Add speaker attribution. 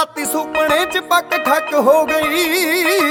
Speaker 1: ਰਾਤੀ ਸੁਪਨੇ ਚ ਪੱਕ ਠੱਕ ਹੋ ਗਈ।